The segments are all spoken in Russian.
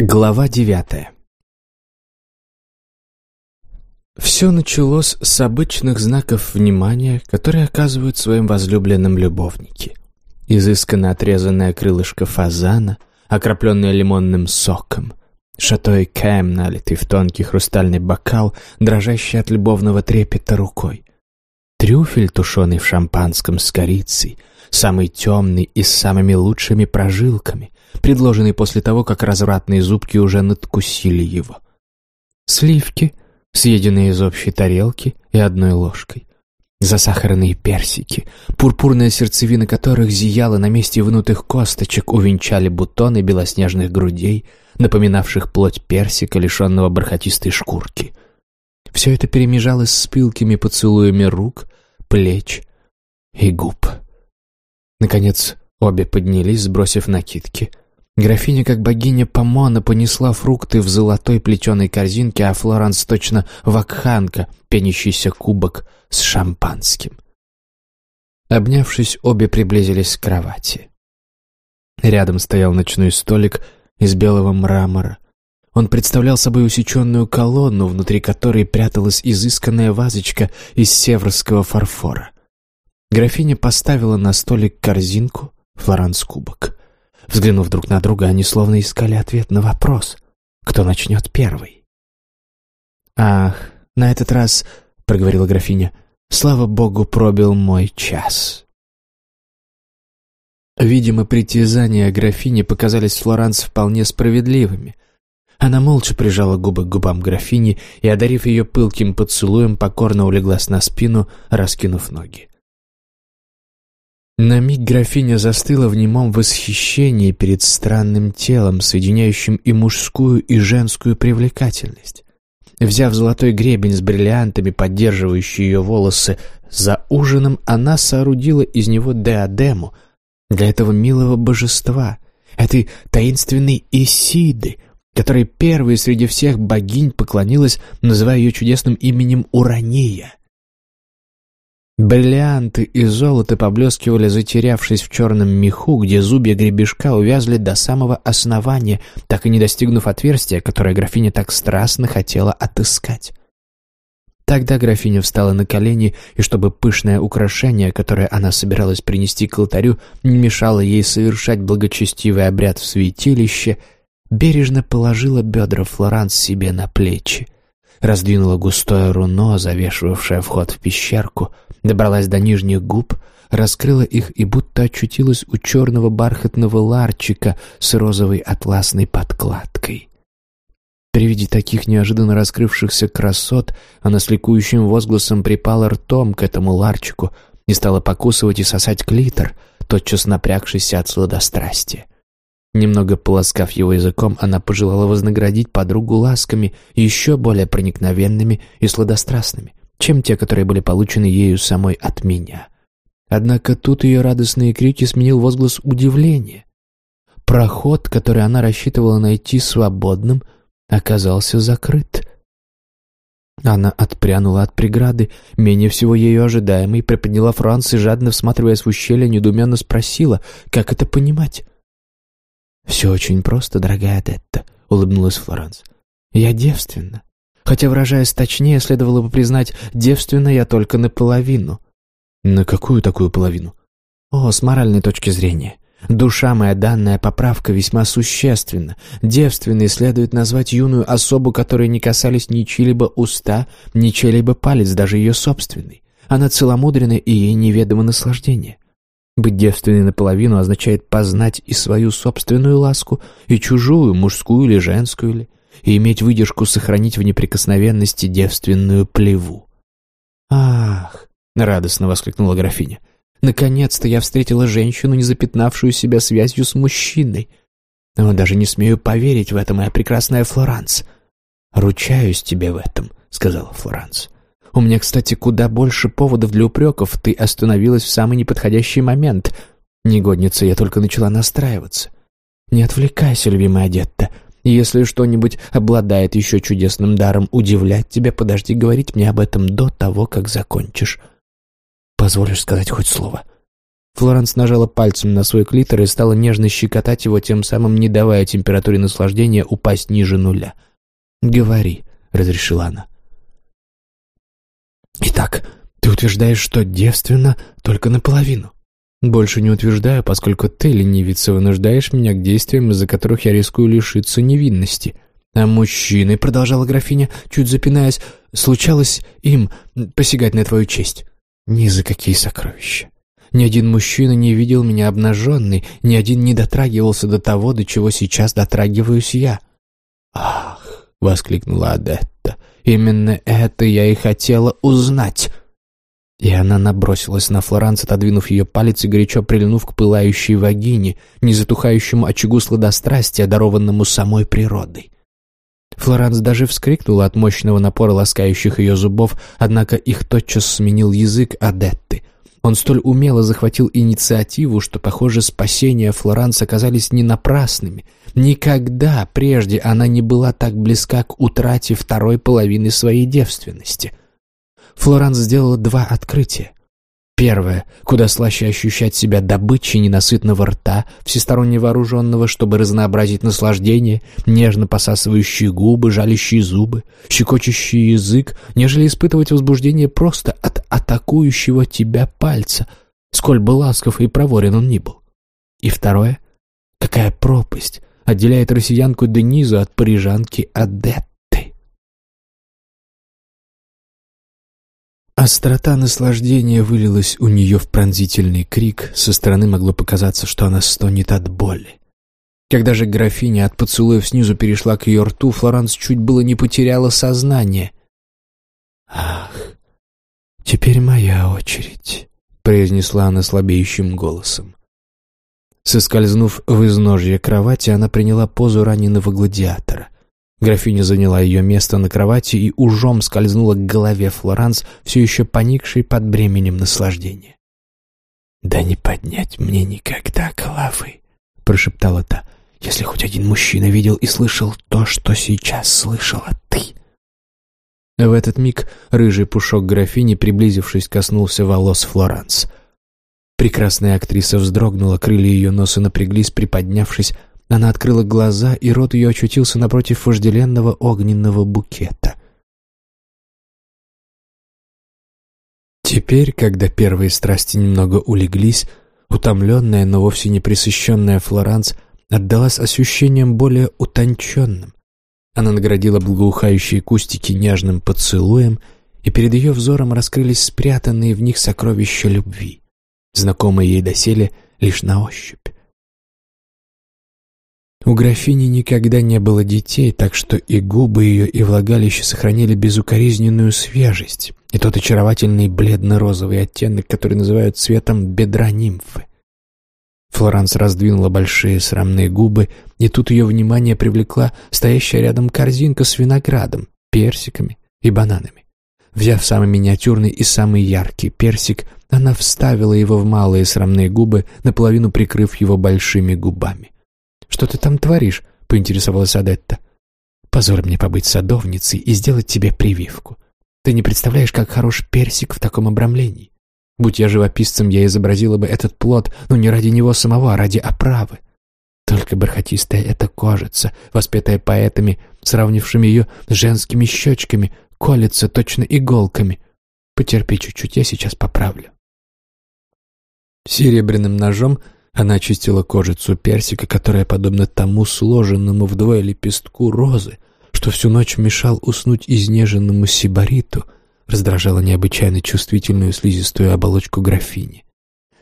Глава девятая Все началось с обычных знаков внимания, которые оказывают своим возлюбленным любовники. Изысканно отрезанное крылышко фазана, окропленное лимонным соком, шатой кэм, налитый в тонкий хрустальный бокал, дрожащий от любовного трепета рукой. Трюфель, тушеный в шампанском с корицей, самый темный и с самыми лучшими прожилками, предложенный после того, как развратные зубки уже надкусили его. Сливки, съеденные из общей тарелки и одной ложкой. Засахаренные персики, пурпурная сердцевина которых зияла на месте внутых косточек, увенчали бутоны белоснежных грудей, напоминавших плоть персика, лишенного бархатистой шкурки. Все это перемежалось с пылкими поцелуями рук, плеч и губ. Наконец, обе поднялись, сбросив накидки — Графиня, как богиня Помона, понесла фрукты в золотой плетеной корзинке, а Флоранс точно вакханка, пенящийся кубок с шампанским. Обнявшись, обе приблизились к кровати. Рядом стоял ночной столик из белого мрамора. Он представлял собой усеченную колонну, внутри которой пряталась изысканная вазочка из северского фарфора. Графиня поставила на столик корзинку, Флоранс кубок. Взглянув друг на друга, они словно искали ответ на вопрос, кто начнет первый. «Ах, на этот раз, — проговорила графиня, — слава богу, пробил мой час». Видимо, притязания графини показались Флоранс вполне справедливыми. Она молча прижала губы к губам графини и, одарив ее пылким поцелуем, покорно улеглась на спину, раскинув ноги. На миг графиня застыла в немом восхищении перед странным телом, соединяющим и мужскую, и женскую привлекательность. Взяв золотой гребень с бриллиантами, поддерживающий ее волосы, за ужином она соорудила из него диадему для этого милого божества, этой таинственной Исиды, которой первой среди всех богинь поклонилась, называя ее чудесным именем Урания. Бриллианты и золото поблескивали, затерявшись в черном меху, где зубья гребешка увязли до самого основания, так и не достигнув отверстия, которое графиня так страстно хотела отыскать. Тогда графиня встала на колени, и чтобы пышное украшение, которое она собиралась принести к алтарю, не мешало ей совершать благочестивый обряд в святилище, бережно положила бедра Флоранс себе на плечи, раздвинула густое руно, завешивавшее вход в пещерку — добралась до нижних губ, раскрыла их и будто очутилась у черного бархатного ларчика с розовой атласной подкладкой. При виде таких неожиданно раскрывшихся красот она с ликующим возгласом припала ртом к этому ларчику и стала покусывать и сосать клитор, тотчас напрягшийся от сладострастия. Немного полоскав его языком, она пожелала вознаградить подругу ласками еще более проникновенными и сладострастными чем те, которые были получены ею самой от меня. Однако тут ее радостные крики сменил возглас удивления. Проход, который она рассчитывала найти свободным, оказался закрыт. Она отпрянула от преграды, менее всего ею ожидаемой, приподняла Франц и, жадно всматриваясь в ущелье, недуменно спросила, как это понимать. «Все очень просто, дорогая Детта», — улыбнулась Флоранс. «Я девственна. Хотя, выражаясь точнее, следовало бы признать, девственна я только наполовину. На какую такую половину? О, с моральной точки зрения. Душа моя данная поправка весьма существенна. Девственной следует назвать юную особу, которой не касались ни чьи-либо уста, ни чей-либо палец, даже ее собственный. Она целомудрена, и ей неведомо наслаждение. Быть девственной наполовину означает познать и свою собственную ласку, и чужую, мужскую или женскую ли и иметь выдержку сохранить в неприкосновенности девственную плеву. «Ах!» — радостно воскликнула графиня. «Наконец-то я встретила женщину, не запятнавшую себя связью с мужчиной. Но даже не смею поверить в это, моя прекрасная Флоранс». «Ручаюсь тебе в этом», — сказала Флоранс. «У меня, кстати, куда больше поводов для упреков. Ты остановилась в самый неподходящий момент. Негодница, я только начала настраиваться. Не отвлекайся, любимая Детта. Если что-нибудь обладает еще чудесным даром удивлять тебя, подожди говорить мне об этом до того, как закончишь. Позволишь сказать хоть слово?» Флоранс нажала пальцем на свой клитор и стала нежно щекотать его, тем самым не давая температуре наслаждения упасть ниже нуля. «Говори», — разрешила она. «Итак, ты утверждаешь, что девственно только наполовину?» «Больше не утверждаю, поскольку ты, ленивица, вынуждаешь меня к действиям, из-за которых я рискую лишиться невинности». «А мужчины», — продолжала графиня, чуть запинаясь, — «случалось им посягать на твою честь?» «Ни за какие сокровища. Ни один мужчина не видел меня обнаженной, ни один не дотрагивался до того, до чего сейчас дотрагиваюсь я». «Ах!» — воскликнула Адетта. «Именно это я и хотела узнать!» И она набросилась на Флоранс, отодвинув ее палец и горячо прильнув к пылающей вагине, незатухающему очагу сладострастия, дарованному самой природой. Флоранс даже вскрикнула от мощного напора ласкающих ее зубов, однако их тотчас сменил язык Адетты. Он столь умело захватил инициативу, что, похоже, спасения Флоранс оказались не напрасными. Никогда прежде она не была так близка к утрате второй половины своей девственности. Флоранс сделала два открытия. Первое, куда слаще ощущать себя добычей ненасытного рта, всесторонне вооруженного, чтобы разнообразить наслаждение, нежно посасывающие губы, жалящие зубы, щекочущий язык, нежели испытывать возбуждение просто от атакующего тебя пальца, сколь бы ласков и проворен он ни был. И второе, какая пропасть отделяет россиянку Денизу от парижанки Адет. Острота наслаждения вылилась у нее в пронзительный крик, со стороны могло показаться, что она стонет от боли. Когда же графиня от поцелуев снизу перешла к ее рту, Флоранс чуть было не потеряла сознание. «Ах, теперь моя очередь», — произнесла она слабеющим голосом. Соскользнув в изножье кровати, она приняла позу раненого гладиатора. Графиня заняла ее место на кровати и ужом скользнула к голове Флоранс, все еще поникшей под бременем наслаждения. «Да не поднять мне никогда головы», — прошептала та, «если хоть один мужчина видел и слышал то, что сейчас слышала ты». В этот миг рыжий пушок графини, приблизившись, коснулся волос Флоранс. Прекрасная актриса вздрогнула, крылья ее носа напряглись, приподнявшись, она открыла глаза, и рот ее очутился напротив вожделенного огненного букета. Теперь, когда первые страсти немного улеглись, утомленная, но вовсе не присыщенная Флоранс отдалась ощущениям более утонченным. Она наградила благоухающие кустики нежным поцелуем, и перед ее взором раскрылись спрятанные в них сокровища любви, знакомые ей доселе лишь на ощупь. У графини никогда не было детей, так что и губы ее, и влагалище сохранили безукоризненную свежесть и тот очаровательный бледно-розовый оттенок, который называют цветом бедра нимфы. Флоранс раздвинула большие срамные губы, и тут ее внимание привлекла стоящая рядом корзинка с виноградом, персиками и бананами. Взяв самый миниатюрный и самый яркий персик, она вставила его в малые срамные губы, наполовину прикрыв его большими губами. «Что ты там творишь?» — поинтересовалась Адетта. «Позор мне побыть садовницей и сделать тебе прививку. Ты не представляешь, как хорош персик в таком обрамлении. Будь я живописцем, я изобразила бы этот плод, но не ради него самого, а ради оправы. Только бархатистая эта кожица, воспетая поэтами, сравнившими ее с женскими щечками, колется точно иголками. Потерпи чуть-чуть, я сейчас поправлю». Серебряным ножом она очистила кожицу персика, которая, подобно тому сложенному вдвое лепестку розы, что всю ночь мешал уснуть изнеженному сибариту, раздражала необычайно чувствительную слизистую оболочку графини.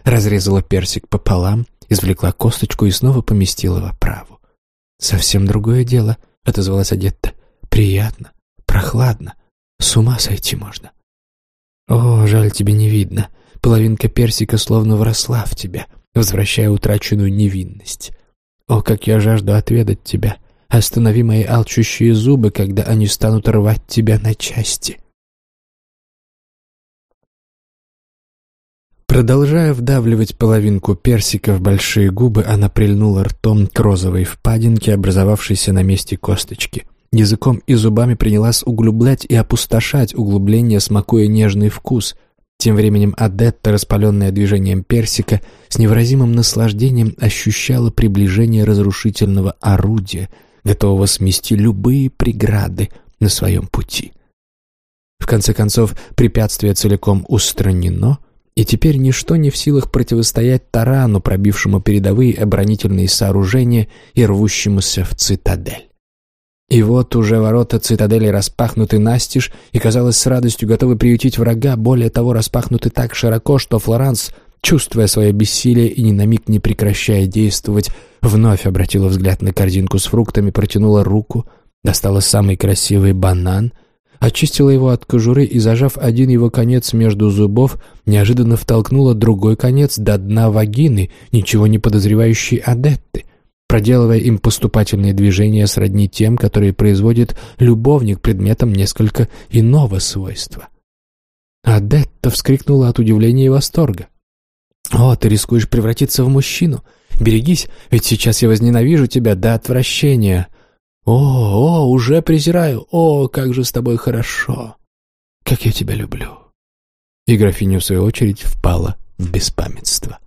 Разрезала персик пополам, извлекла косточку и снова поместила в оправу. «Совсем другое дело», — отозвалась Адетта. «Приятно, прохладно, с ума сойти можно». «О, жаль, тебе не видно. Половинка персика словно вросла в тебя возвращая утраченную невинность. О, как я жажду отведать тебя! Останови мои алчущие зубы, когда они станут рвать тебя на части!» Продолжая вдавливать половинку персика в большие губы, она прильнула ртом к розовой впадинке, образовавшейся на месте косточки. Языком и зубами принялась углублять и опустошать углубление, смакуя нежный вкус, Тем временем Адетта, распаленная движением персика, с невыразимым наслаждением ощущала приближение разрушительного орудия, готового смести любые преграды на своем пути. В конце концов, препятствие целиком устранено, и теперь ничто не в силах противостоять тарану, пробившему передовые оборонительные сооружения и рвущемуся в цитадель. И вот уже ворота цитадели распахнуты настежь и, казалось, с радостью готовы приютить врага, более того, распахнуты так широко, что Флоранс, чувствуя свое бессилие и ни на миг не прекращая действовать, вновь обратила взгляд на корзинку с фруктами, протянула руку, достала самый красивый банан, очистила его от кожуры и, зажав один его конец между зубов, неожиданно втолкнула другой конец до дна вагины, ничего не подозревающей Адетты — проделывая им поступательные движения сродни тем, которые производит любовник предметом несколько иного свойства. Адетта вскрикнула от удивления и восторга. «О, ты рискуешь превратиться в мужчину! Берегись, ведь сейчас я возненавижу тебя до отвращения! О, о, уже презираю! О, как же с тобой хорошо! Как я тебя люблю!» И графиня, в свою очередь, впала в беспамятство.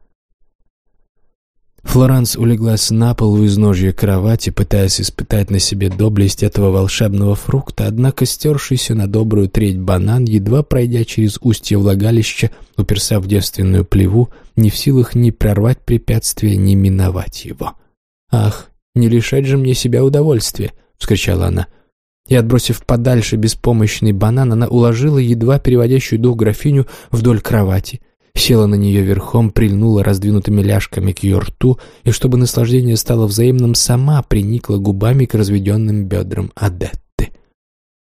Флоранс улеглась на пол у изножья кровати, пытаясь испытать на себе доблесть этого волшебного фрукта, однако стершийся на добрую треть банан, едва пройдя через устье влагалища, уперся в девственную плеву, не в силах ни прорвать препятствие, ни миновать его. «Ах, не лишать же мне себя удовольствия!» — вскричала она. И, отбросив подальше беспомощный банан, она уложила едва переводящую дух графиню вдоль кровати — села на нее верхом, прильнула раздвинутыми ляжками к ее рту и, чтобы наслаждение стало взаимным, сама приникла губами к разведенным бедрам Адетты.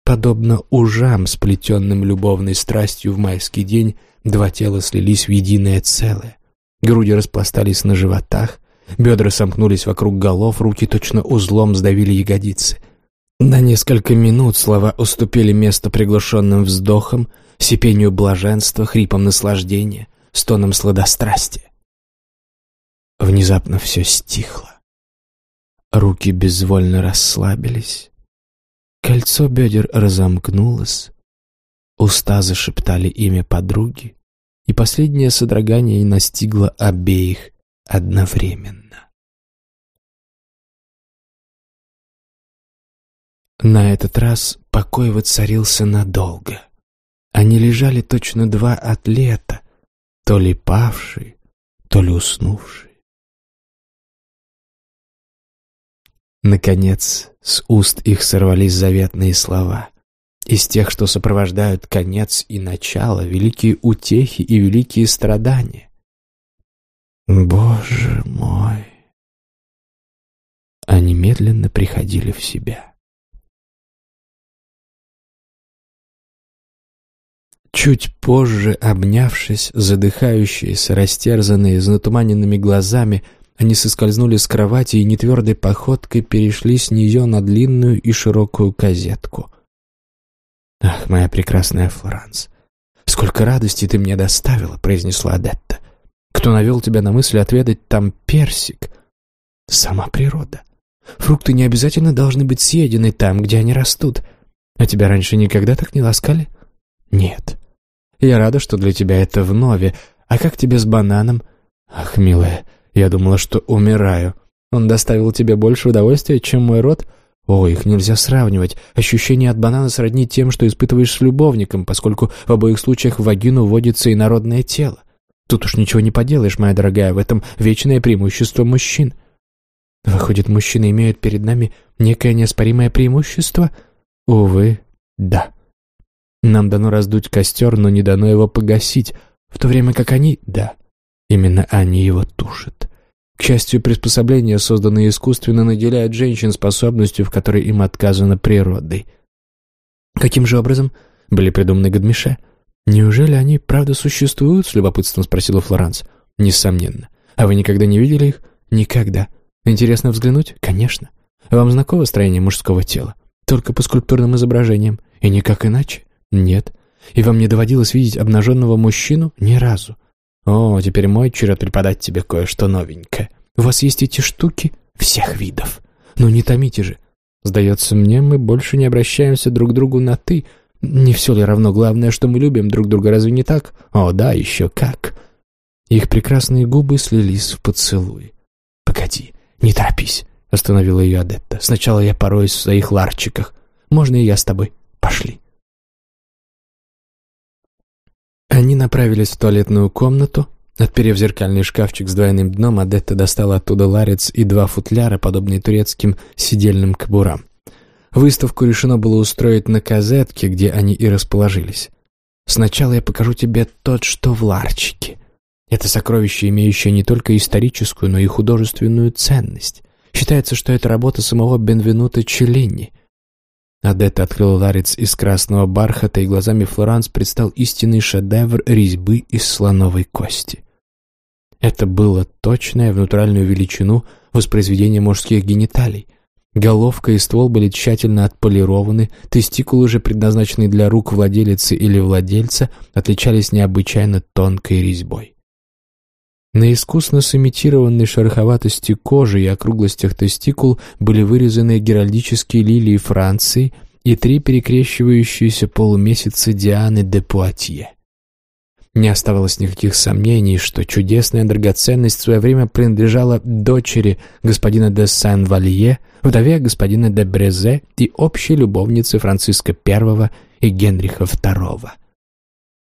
Подобно ужам, сплетенным любовной страстью в майский день, два тела слились в единое целое. Груди распластались на животах, бедра сомкнулись вокруг голов, руки точно узлом сдавили ягодицы. На несколько минут слова уступили место приглушенным вздохам, сипению блаженства, хрипом наслаждения, стоном сладострастия. Внезапно все стихло. Руки безвольно расслабились. Кольцо бедер разомкнулось. Уста зашептали имя подруги, и последнее содрогание настигло обеих одновременно. На этот раз покой воцарился надолго. Они лежали точно два атлета, то ли павшие, то ли уснувшие. Наконец, с уст их сорвались заветные слова. Из тех, что сопровождают конец и начало, великие утехи и великие страдания. Боже мой! Они медленно приходили в себя. Чуть позже, обнявшись, задыхающиеся, растерзанные, с натуманенными глазами, они соскользнули с кровати и нетвердой походкой перешли с нее на длинную и широкую козетку. «Ах, моя прекрасная Флоранс, сколько радости ты мне доставила!» — произнесла Адетта. «Кто навел тебя на мысль отведать там персик?» «Сама природа. Фрукты не обязательно должны быть съедены там, где они растут. А тебя раньше никогда так не ласкали?» «Нет. Я рада, что для тебя это вновь. А как тебе с бананом?» «Ах, милая, я думала, что умираю. Он доставил тебе больше удовольствия, чем мой род?» «О, их нельзя сравнивать. Ощущение от банана сродни тем, что испытываешь с любовником, поскольку в обоих случаях в вагину вводится инородное тело. Тут уж ничего не поделаешь, моя дорогая, в этом вечное преимущество мужчин». «Выходит, мужчины имеют перед нами некое неоспоримое преимущество?» «Увы, да». Нам дано раздуть костер, но не дано его погасить, в то время как они, да, именно они его тушат. К счастью, приспособления, созданные искусственно, наделяют женщин способностью, в которой им отказано природой. Каким же образом были придуманы Гадмише? Неужели они правда существуют? С любопытством спросила Флоранс. Несомненно. А вы никогда не видели их? Никогда. Интересно взглянуть? Конечно. Вам знакомо строение мужского тела? Только по скульптурным изображениям. И никак иначе. «Нет. И вам не доводилось видеть обнаженного мужчину? Ни разу. О, теперь мой черед преподать тебе кое-что новенькое. У вас есть эти штуки всех видов. Ну не томите же. Сдается мне, мы больше не обращаемся друг к другу на «ты». Не все ли равно главное, что мы любим друг друга, разве не так? О, да, еще как. Их прекрасные губы слились в поцелуй. «Погоди, не торопись», — остановила ее Адетта. «Сначала я пороюсь в своих ларчиках. Можно и я с тобой? Пошли». Они направились в туалетную комнату. Отперев зеркальный шкафчик с двойным дном, Адетта достала оттуда ларец и два футляра, подобные турецким сидельным кобурам. Выставку решено было устроить на казетке, где они и расположились. «Сначала я покажу тебе тот, что в ларчике. Это сокровище, имеющее не только историческую, но и художественную ценность. Считается, что это работа самого Бенвенута Челлини. Адетта открыла ларец из красного бархата, и глазами Флоранс предстал истинный шедевр резьбы из слоновой кости. Это было точное в натуральную величину воспроизведение мужских гениталий. Головка и ствол были тщательно отполированы, тестикулы же, предназначенные для рук владелицы или владельца, отличались необычайно тонкой резьбой. На искусно сымитированной шероховатости кожи и округлостях тестикул были вырезаны геральдические лилии Франции и три перекрещивающиеся полумесяца Дианы де Пуатье. Не оставалось никаких сомнений, что чудесная драгоценность в свое время принадлежала дочери господина де Сан-Валье, вдове господина де Брезе и общей любовнице Франциска I и Генриха II.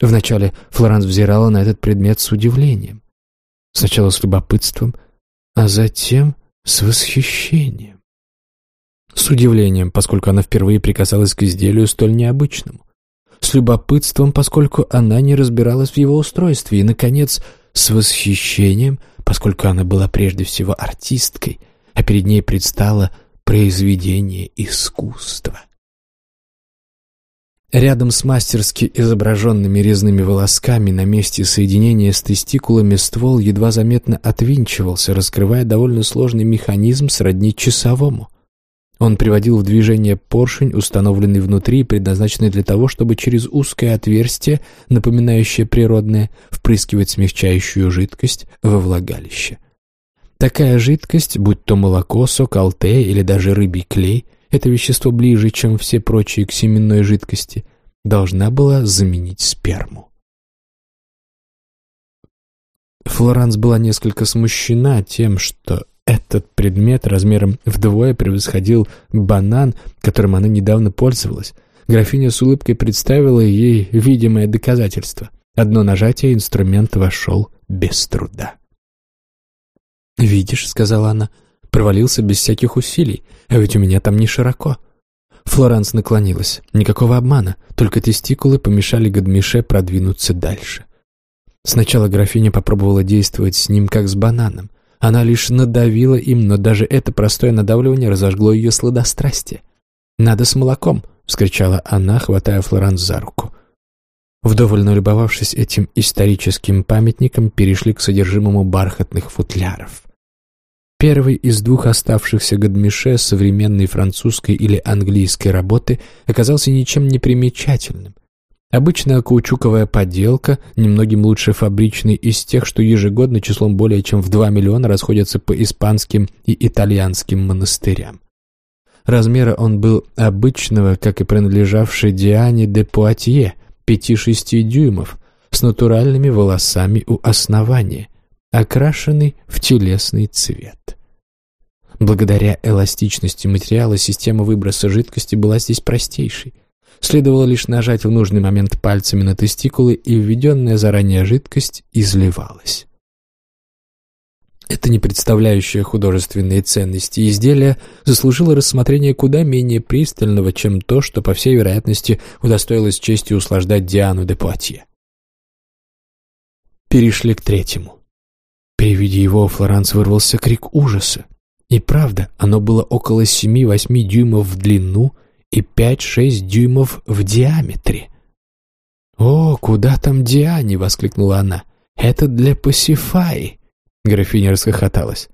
Вначале Флоранс взирала на этот предмет с удивлением. Сначала с любопытством, а затем с восхищением. С удивлением, поскольку она впервые прикасалась к изделию столь необычному. С любопытством, поскольку она не разбиралась в его устройстве. И, наконец, с восхищением, поскольку она была прежде всего артисткой, а перед ней предстало произведение искусства. Рядом с мастерски изображенными резными волосками на месте соединения с тестикулами ствол едва заметно отвинчивался, раскрывая довольно сложный механизм сродни часовому. Он приводил в движение поршень, установленный внутри и предназначенный для того, чтобы через узкое отверстие, напоминающее природное, впрыскивать смягчающую жидкость во влагалище. Такая жидкость, будь то молоко, сок алте или даже рыбий клей – это вещество ближе, чем все прочие к семенной жидкости, должна была заменить сперму. Флоранс была несколько смущена тем, что этот предмет размером вдвое превосходил банан, которым она недавно пользовалась. Графиня с улыбкой представила ей видимое доказательство. Одно нажатие инструмент вошел без труда. «Видишь», — сказала она, Провалился без всяких усилий, а ведь у меня там не широко. Флоранс наклонилась. Никакого обмана, только тестикулы помешали Гадмише продвинуться дальше. Сначала графиня попробовала действовать с ним как с бананом. Она лишь надавила им, но даже это простое надавливание разожгло ее сладострастие. «Надо с молоком!» — вскричала она, хватая Флоранс за руку. Вдоволь налюбовавшись этим историческим памятником, перешли к содержимому бархатных футляров. Первый из двух оставшихся Гадмише современной французской или английской работы оказался ничем не примечательным. Обычная каучуковая поделка, немногим лучше фабричной из тех, что ежегодно числом более чем в 2 миллиона расходятся по испанским и итальянским монастырям. Размера он был обычного, как и принадлежавший Диане де Пуатье, 5-6 дюймов, с натуральными волосами у основания, окрашенный в телесный цвет. Благодаря эластичности материала система выброса жидкости была здесь простейшей. Следовало лишь нажать в нужный момент пальцами на тестикулы, и введенная заранее жидкость изливалась. Это не представляющее художественные ценности изделие заслужило рассмотрение куда менее пристального, чем то, что, по всей вероятности, удостоилось чести услаждать Диану де Пуатье. Перешли к третьему. При виде его Флоранс вырвался крик ужаса. И правда, оно было около 7-8 дюймов в длину и 5-6 дюймов в диаметре. «О, куда там Диане?» — воскликнула она. «Это для Пасифаи!» Графиня расхохоталась.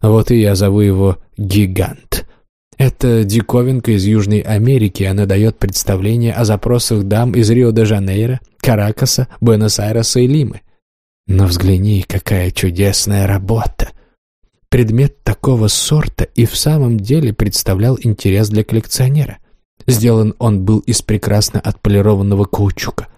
«Вот и я зову его Гигант. Это диковинка из Южной Америки, она дает представление о запросах дам из Рио-де-Жанейро, Каракаса, Буэнос-Айреса и Лимы. Но взгляни, какая чудесная работа! Предмет такого сорта и в самом деле представлял интерес для коллекционера. Сделан он был из прекрасно отполированного каучука.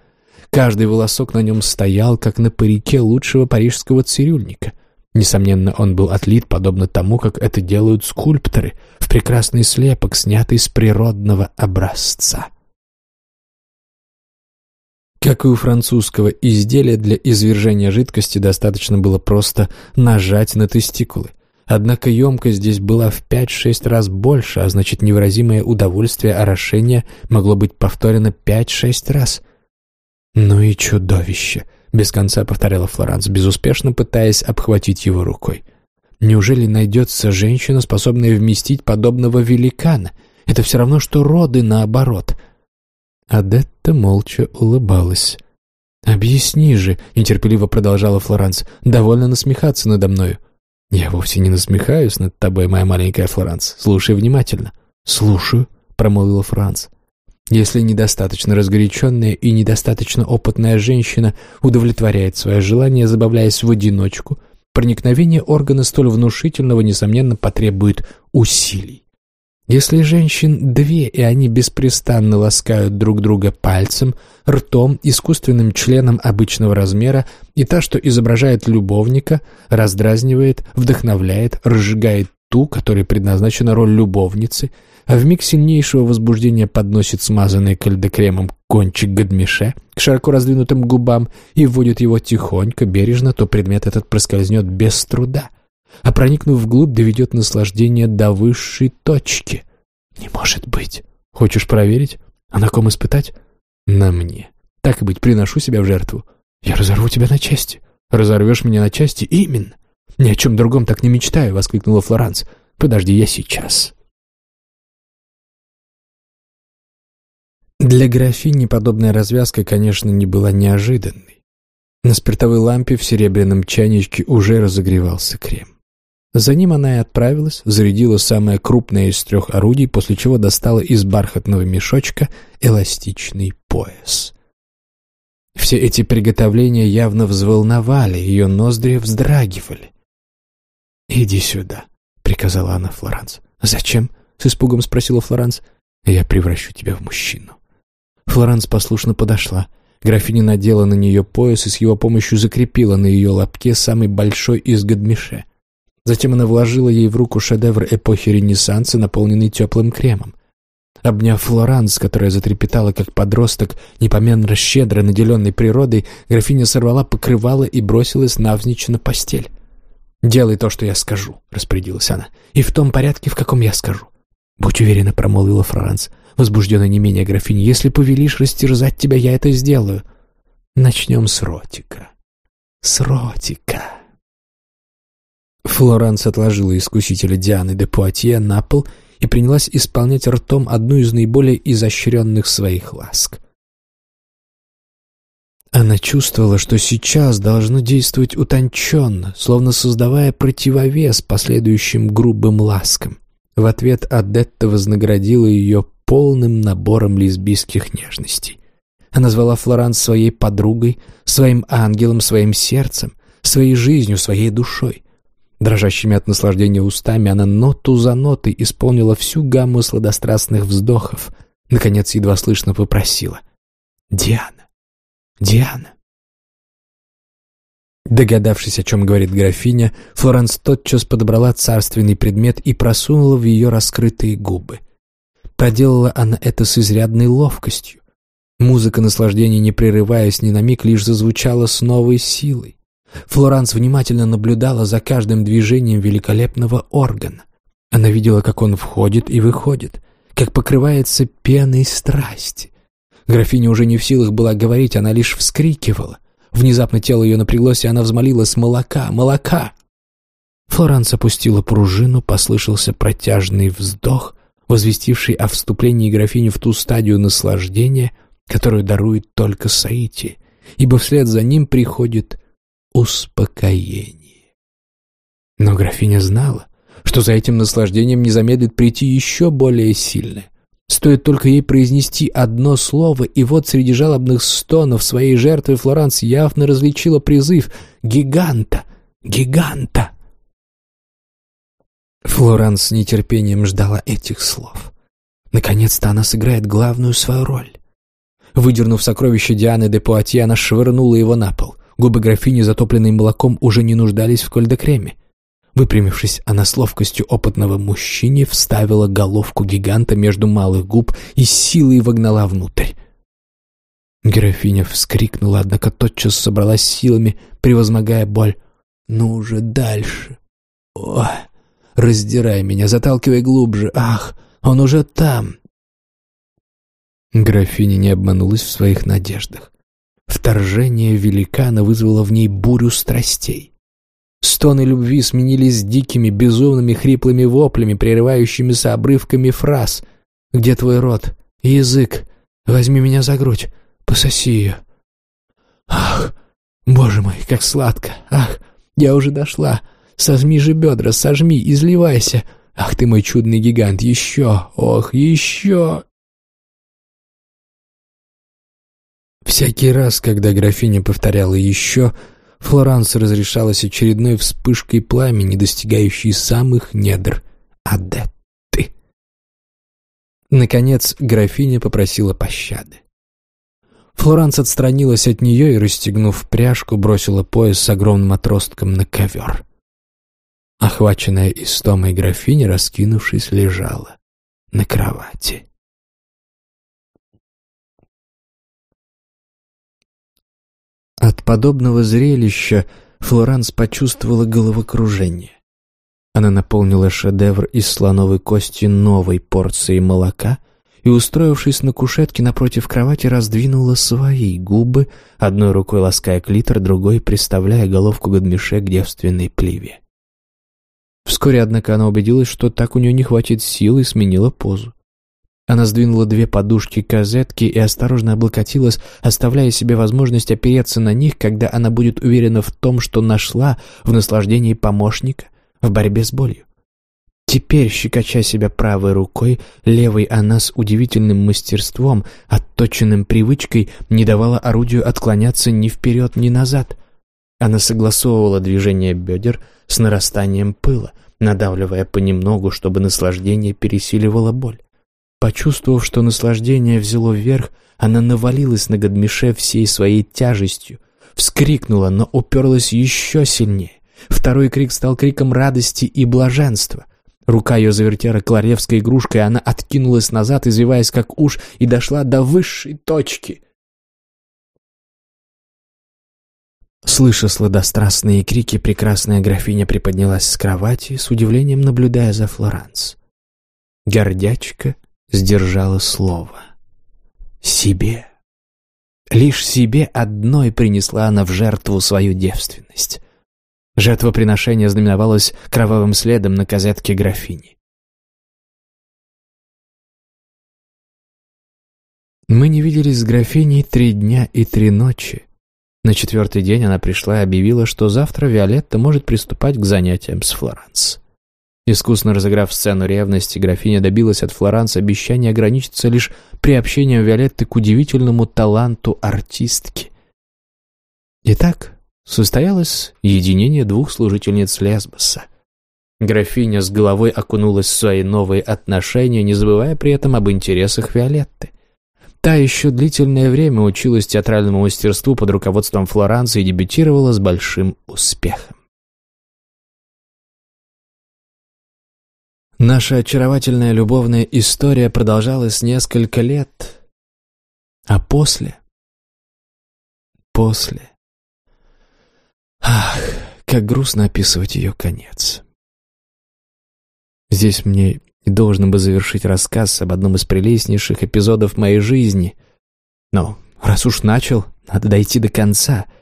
Каждый волосок на нем стоял, как на парике лучшего парижского цирюльника. Несомненно, он был отлит, подобно тому, как это делают скульпторы, в прекрасный слепок, снятый с природного образца. Как и у французского изделия, для извержения жидкости достаточно было просто нажать на тестикулы. Однако емкость здесь была в 5-6 раз больше, а значит невыразимое удовольствие орошения могло быть повторено 5-6 раз. «Ну и чудовище!» — без конца повторяла Флоранс, безуспешно пытаясь обхватить его рукой. «Неужели найдется женщина, способная вместить подобного великана? Это все равно, что роды наоборот». Адетта молча улыбалась. «Объясни же», — нетерпеливо продолжала Флоранс, — «довольно насмехаться надо мною». «Я вовсе не насмехаюсь над тобой, моя маленькая Флоранс. Слушай внимательно». «Слушаю», — промолвила Франц. «Если недостаточно разгоряченная и недостаточно опытная женщина удовлетворяет свое желание, забавляясь в одиночку, проникновение органа столь внушительного, несомненно, потребует усилий. Если женщин две, и они беспрестанно ласкают друг друга пальцем, ртом, искусственным членом обычного размера, и та, что изображает любовника, раздразнивает, вдохновляет, разжигает ту, которой предназначена роль любовницы, а в миг сильнейшего возбуждения подносит смазанный кальдекремом кончик гадмише к широко раздвинутым губам и вводит его тихонько, бережно, то предмет этот проскользнет без труда а проникнув вглубь, доведет наслаждение до высшей точки. Не может быть. Хочешь проверить? А на ком испытать? На мне. Так и быть, приношу себя в жертву. Я разорву тебя на части. Разорвешь меня на части? Именно. Ни о чем другом так не мечтаю, воскликнула Флоранс. Подожди, я сейчас. Для графини подобная развязка, конечно, не была неожиданной. На спиртовой лампе в серебряном чайничке уже разогревался крем. За ним она и отправилась, зарядила самое крупное из трех орудий, после чего достала из бархатного мешочка эластичный пояс. Все эти приготовления явно взволновали, ее ноздри вздрагивали. «Иди сюда», — приказала она Флоранс. «Зачем?» — с испугом спросила Флоранс. «Я превращу тебя в мужчину». Флоранс послушно подошла. Графиня надела на нее пояс и с его помощью закрепила на ее лобке самый большой из гадмише. Затем она вложила ей в руку шедевр эпохи Ренессанса, наполненный теплым кремом. Обняв Флоранс, которая затрепетала как подросток, непомерно щедро наделенной природой, графиня сорвала покрывало и бросилась навзничь на постель. «Делай то, что я скажу», — распорядилась она, — «и в том порядке, в каком я скажу». «Будь уверена», — промолвила Флоранс, возбужденная не менее графини, «если повелишь растерзать тебя, я это сделаю». «Начнем с ротика». «С ротика». Флоранс отложила искусителя Дианы де Пуатье на пол и принялась исполнять ртом одну из наиболее изощренных своих ласк. Она чувствовала, что сейчас должно действовать утонченно, словно создавая противовес последующим грубым ласкам. В ответ Адетта вознаградила ее полным набором лесбийских нежностей. Она звала Флоранс своей подругой, своим ангелом, своим сердцем, своей жизнью, своей душой. Дрожащими от наслаждения устами она ноту за нотой исполнила всю гамму сладострастных вздохов. Наконец едва слышно попросила. «Диана! Диана!» Догадавшись, о чем говорит графиня, Флоранс тотчас подобрала царственный предмет и просунула в ее раскрытые губы. Проделала она это с изрядной ловкостью. Музыка наслаждения, не прерываясь ни на миг, лишь зазвучала с новой силой. Флоранс внимательно наблюдала за каждым движением великолепного органа. Она видела, как он входит и выходит, как покрывается пеной страсти. Графиня уже не в силах была говорить, она лишь вскрикивала. Внезапно тело ее напряглось, и она взмолилась «Молока! Молока!». Флоранс опустила пружину, послышался протяжный вздох, возвестивший о вступлении графини в ту стадию наслаждения, которую дарует только Саити, ибо вслед за ним приходит успокоение. Но графиня знала, что за этим наслаждением не замедлит прийти еще более сильное. Стоит только ей произнести одно слово, и вот среди жалобных стонов своей жертвы Флоранс явно различила призыв «Гиганта! Гиганта!». Флоранс с нетерпением ждала этих слов. Наконец-то она сыграет главную свою роль. Выдернув сокровище Дианы де Пуатье, она швырнула его на пол. Губы графини, затопленные молоком, уже не нуждались в кольдокреме. Выпрямившись, она с ловкостью опытного мужчины вставила головку гиганта между малых губ и силой вогнала внутрь. Графиня вскрикнула, однако тотчас собралась силами, превозмогая боль. «Ну уже дальше! О, раздирай меня, заталкивай глубже! Ах, он уже там!» Графиня не обманулась в своих надеждах. Вторжение великана вызвало в ней бурю страстей. Стоны любви сменились дикими, безумными, хриплыми воплями, прерывающимися обрывками фраз. «Где твой рот? Язык? Возьми меня за грудь, пососи ее». «Ах, боже мой, как сладко! Ах, я уже дошла! Сожми же бедра, сожми, изливайся! Ах ты мой чудный гигант, еще! Ох, еще!» Всякий раз, когда графиня повторяла «еще», Флоранс разрешалась очередной вспышкой пламени, достигающей самых недр Адетты. Наконец, графиня попросила пощады. Флоранс отстранилась от нее и, расстегнув пряжку, бросила пояс с огромным отростком на ковер. Охваченная истомой графиня, раскинувшись, лежала на кровати. От подобного зрелища Флоранс почувствовала головокружение. Она наполнила шедевр из слоновой кости новой порцией молока и, устроившись на кушетке напротив кровати, раздвинула свои губы, одной рукой лаская клитор, другой приставляя головку Гадмише к девственной пливе. Вскоре, однако, она убедилась, что так у нее не хватит сил и сменила позу. Она сдвинула две подушки казетки и осторожно облокотилась, оставляя себе возможность опереться на них, когда она будет уверена в том, что нашла в наслаждении помощника в борьбе с болью. Теперь, щекоча себя правой рукой, левой она с удивительным мастерством, отточенным привычкой, не давала орудию отклоняться ни вперед, ни назад. Она согласовывала движение бедер с нарастанием пыла, надавливая понемногу, чтобы наслаждение пересиливало боль. Почувствовав, что наслаждение взяло вверх, она навалилась на Гадмише всей своей тяжестью, вскрикнула, но уперлась еще сильнее. Второй крик стал криком радости и блаженства. Рука ее завертела кларевской игрушкой, она откинулась назад, извиваясь как уж, и дошла до высшей точки. Слыша сладострастные крики, прекрасная графиня приподнялась с кровати, с удивлением наблюдая за Флоранс. Гордячка сдержала слово. Себе. Лишь себе одной принесла она в жертву свою девственность. Жертвоприношение знаменовалось кровавым следом на казетке графини. Мы не виделись с графиней три дня и три ночи. На четвертый день она пришла и объявила, что завтра Виолетта может приступать к занятиям с Флоранс. Искусно разыграв сцену ревности, графиня добилась от Флоранса обещания ограничиться лишь приобщением Виолетты к удивительному таланту артистки. Итак, состоялось единение двух служительниц Лесбоса. Графиня с головой окунулась в свои новые отношения, не забывая при этом об интересах Виолетты. Та еще длительное время училась театральному мастерству под руководством Флоранса и дебютировала с большим успехом. Наша очаровательная любовная история продолжалась несколько лет. А после... После... Ах, как грустно описывать ее конец. Здесь мне и должен бы завершить рассказ об одном из прелестнейших эпизодов моей жизни. Но раз уж начал, надо дойти до конца —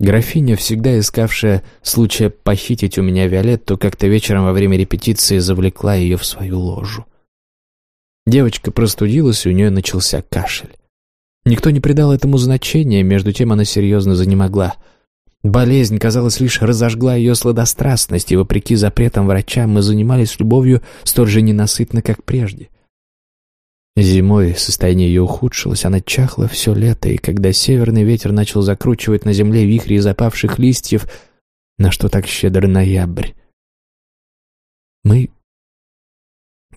Графиня, всегда искавшая случая похитить у меня Виолетту, как-то вечером во время репетиции завлекла ее в свою ложу. Девочка простудилась, и у нее начался кашель. Никто не придал этому значения, между тем она серьезно занемогла. Болезнь, казалось, лишь разожгла ее сладострастность, и, вопреки запретам врача, мы занимались любовью столь же ненасытно, как прежде. Зимой состояние ее ухудшилось, она чахла все лето, и когда северный ветер начал закручивать на земле вихри из опавших листьев, на что так щедр ноябрь, мы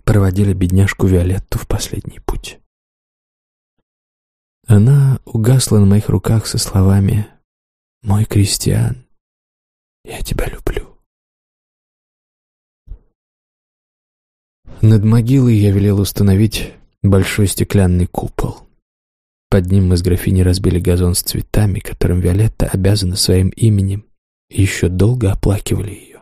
проводили бедняжку Виолетту в последний путь. Она угасла на моих руках со словами «Мой крестьян, я тебя люблю». Над могилой я велел установить большой стеклянный купол. Под ним мы с графиней разбили газон с цветами, которым Виолетта обязана своим именем, и еще долго оплакивали ее.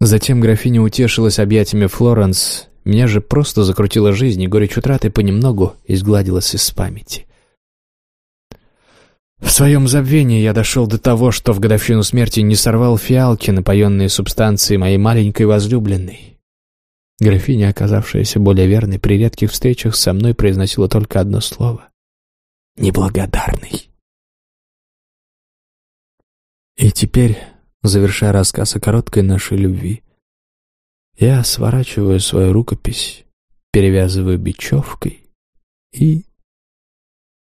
Затем графиня утешилась объятиями Флоренс меня же просто закрутила жизнь, и горечь утраты понемногу изгладилась из памяти. В своем забвении я дошел до того, что в годовщину смерти не сорвал фиалки, напоенные субстанцией моей маленькой возлюбленной. Графиня, оказавшаяся более верной, при редких встречах со мной произносила только одно слово — «неблагодарный». И теперь, завершая рассказ о короткой нашей любви, я сворачиваю свою рукопись, перевязываю бечевкой и...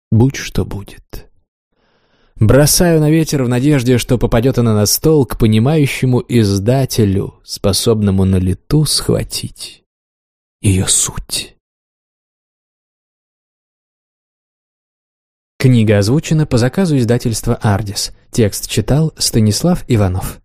Будь что будет. Бросаю на ветер в надежде, что попадет она на стол к понимающему издателю, способному на лету схватить ее суть. Книга озвучена по заказу издательства «Ардис». Текст читал Станислав Иванов.